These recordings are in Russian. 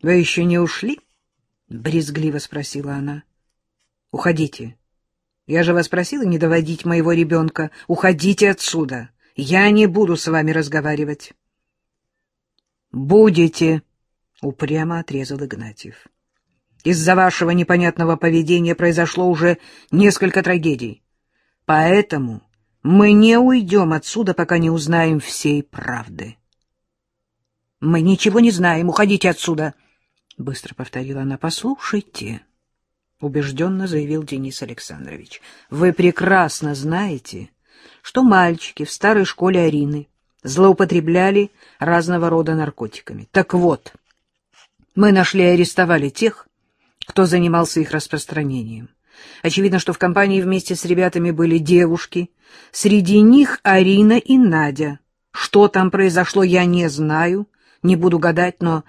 — Вы еще не ушли? — брезгливо спросила она. — Уходите. Я же вас просила не доводить моего ребенка. Уходите отсюда. Я не буду с вами разговаривать. — Будете, — упрямо отрезал Игнатьев. — Из-за вашего непонятного поведения произошло уже несколько трагедий. Поэтому мы не уйдем отсюда, пока не узнаем всей правды. — Мы ничего не знаем. Уходите отсюда, — быстро повторила она. — Послушайте. — убежденно заявил Денис Александрович. — Вы прекрасно знаете, что мальчики в старой школе Арины злоупотребляли разного рода наркотиками. Так вот, мы нашли и арестовали тех, кто занимался их распространением. Очевидно, что в компании вместе с ребятами были девушки. Среди них Арина и Надя. Что там произошло, я не знаю, не буду гадать, но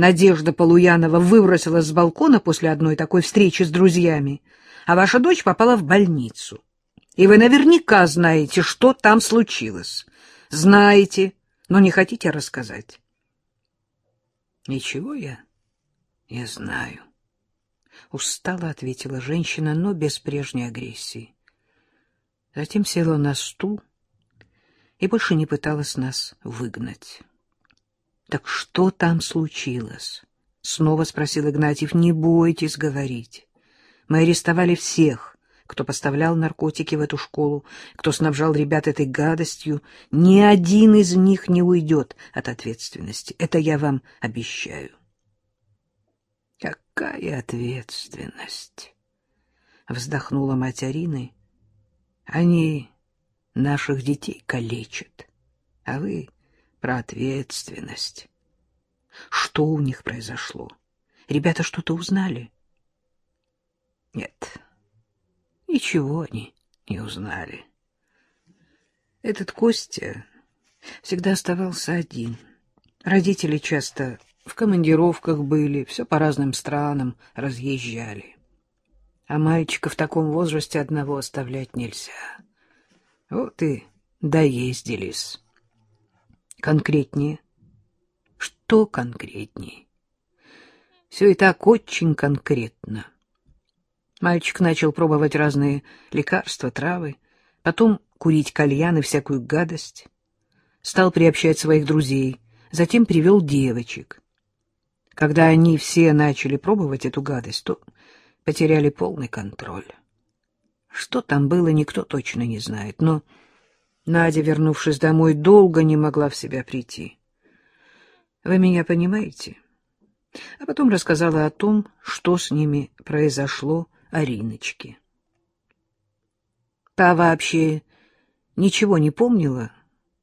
Надежда Полуянова выбросилась с балкона после одной такой встречи с друзьями, а ваша дочь попала в больницу. И вы наверняка знаете, что там случилось. Знаете, но не хотите рассказать. Ничего я не знаю. Устало ответила женщина, но без прежней агрессии. Затем села на стул и больше не пыталась нас выгнать. Так что там случилось? Снова спросил Игнатьев. Не бойтесь говорить. Мы арестовали всех, кто поставлял наркотики в эту школу, кто снабжал ребят этой гадостью. Ни один из них не уйдет от ответственности. Это я вам обещаю. Какая ответственность? Вздохнула мать Арины. Они наших детей калечат, а вы про ответственность. Что у них произошло? Ребята что-то узнали? Нет, ничего они не узнали. Этот Костя всегда оставался один. Родители часто в командировках были, все по разным странам разъезжали. А мальчика в таком возрасте одного оставлять нельзя. Вот и доездились. Конкретнее. Что конкретнее? Все и так очень конкретно. Мальчик начал пробовать разные лекарства, травы, потом курить кальян и всякую гадость. Стал приобщать своих друзей, затем привел девочек. Когда они все начали пробовать эту гадость, то потеряли полный контроль. Что там было, никто точно не знает, но Надя, вернувшись домой, долго не могла в себя прийти. Вы меня понимаете? А потом рассказала о том, что с ними произошло Ариночке. Та вообще ничего не помнила,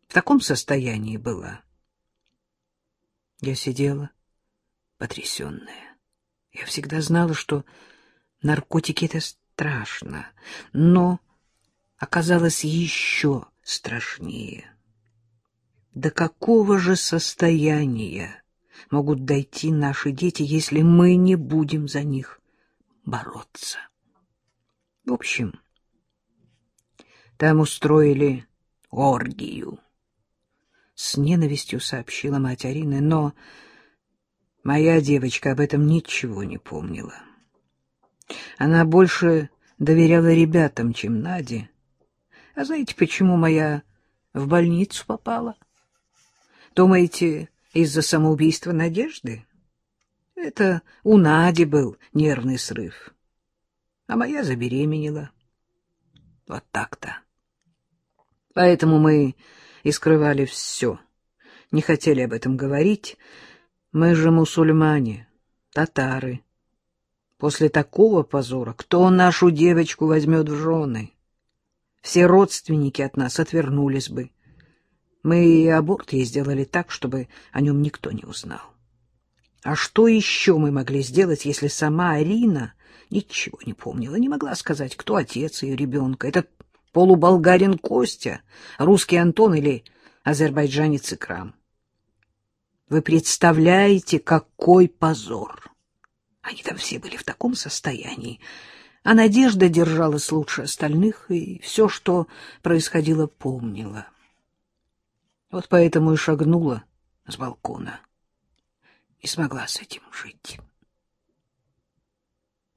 в таком состоянии была. Я сидела, потрясенная. Я всегда знала, что наркотики — это страшно, но оказалось еще страшнее. До какого же состояния могут дойти наши дети, если мы не будем за них бороться? В общем, там устроили оргию. С ненавистью сообщила мать Арины, но моя девочка об этом ничего не помнила. Она больше доверяла ребятам, чем Наде, а знаете, почему моя в больницу попала? Думаете, из-за самоубийства Надежды? Это у Нади был нервный срыв. А моя забеременела. Вот так-то. Поэтому мы и скрывали все. Не хотели об этом говорить. Мы же мусульмане, татары. После такого позора кто нашу девочку возьмет в жены? Все родственники от нас отвернулись бы. Мы и аборт ей сделали так, чтобы о нем никто не узнал. А что еще мы могли сделать, если сама Арина ничего не помнила, не могла сказать, кто отец ее ребенка? Этот полуболгарин Костя, русский Антон или азербайджанец Икрам? Вы представляете, какой позор! Они там все были в таком состоянии, а Надежда держалась лучше остальных и все, что происходило, помнила. Вот поэтому и шагнула с балкона. не смогла с этим жить.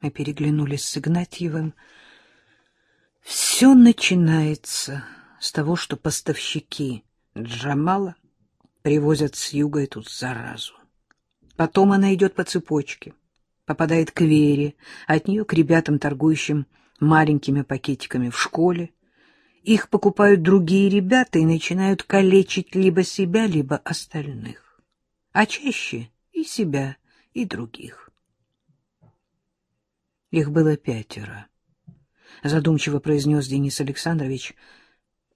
Мы переглянулись с Игнатьевым. Все начинается с того, что поставщики Джамала привозят с юга эту заразу. Потом она идет по цепочке, попадает к Вере, от нее к ребятам, торгующим маленькими пакетиками в школе. Их покупают другие ребята и начинают калечить либо себя, либо остальных. А чаще и себя, и других. Их было пятеро. Задумчиво произнес Денис Александрович.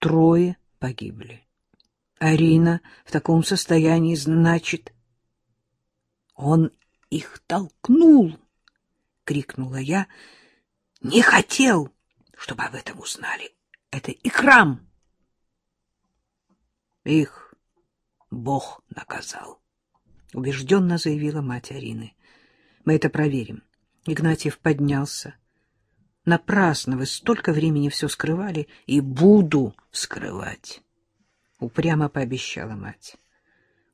Трое погибли. Арина в таком состоянии, значит... Он их толкнул, — крикнула я. Не хотел, чтобы об этом узнали. Это Икрам. Их Бог наказал, — убежденно заявила мать Арины. Мы это проверим. Игнатьев поднялся. Напрасно вы столько времени все скрывали, и буду скрывать. Упрямо пообещала мать.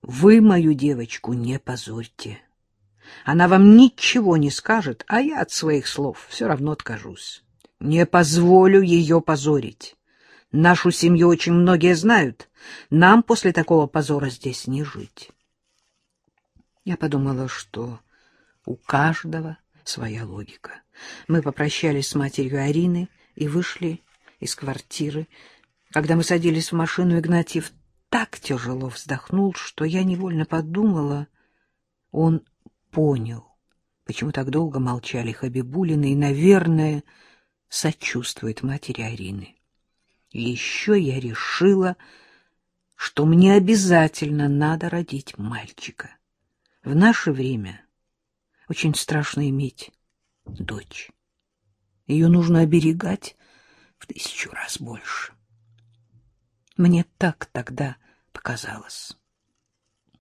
Вы мою девочку не позорьте. Она вам ничего не скажет, а я от своих слов все равно откажусь. Не позволю ее позорить. Нашу семью очень многие знают. Нам после такого позора здесь не жить. Я подумала, что у каждого своя логика. Мы попрощались с матерью Арины и вышли из квартиры. Когда мы садились в машину, Игнатьев так тяжело вздохнул, что я невольно подумала, он понял, почему так долго молчали Хабибулины и, наверное, сочувствует матери Арины. еще я решила, что мне обязательно надо родить мальчика. В наше время очень страшно иметь дочь. Ее нужно оберегать в тысячу раз больше. Мне так тогда показалось.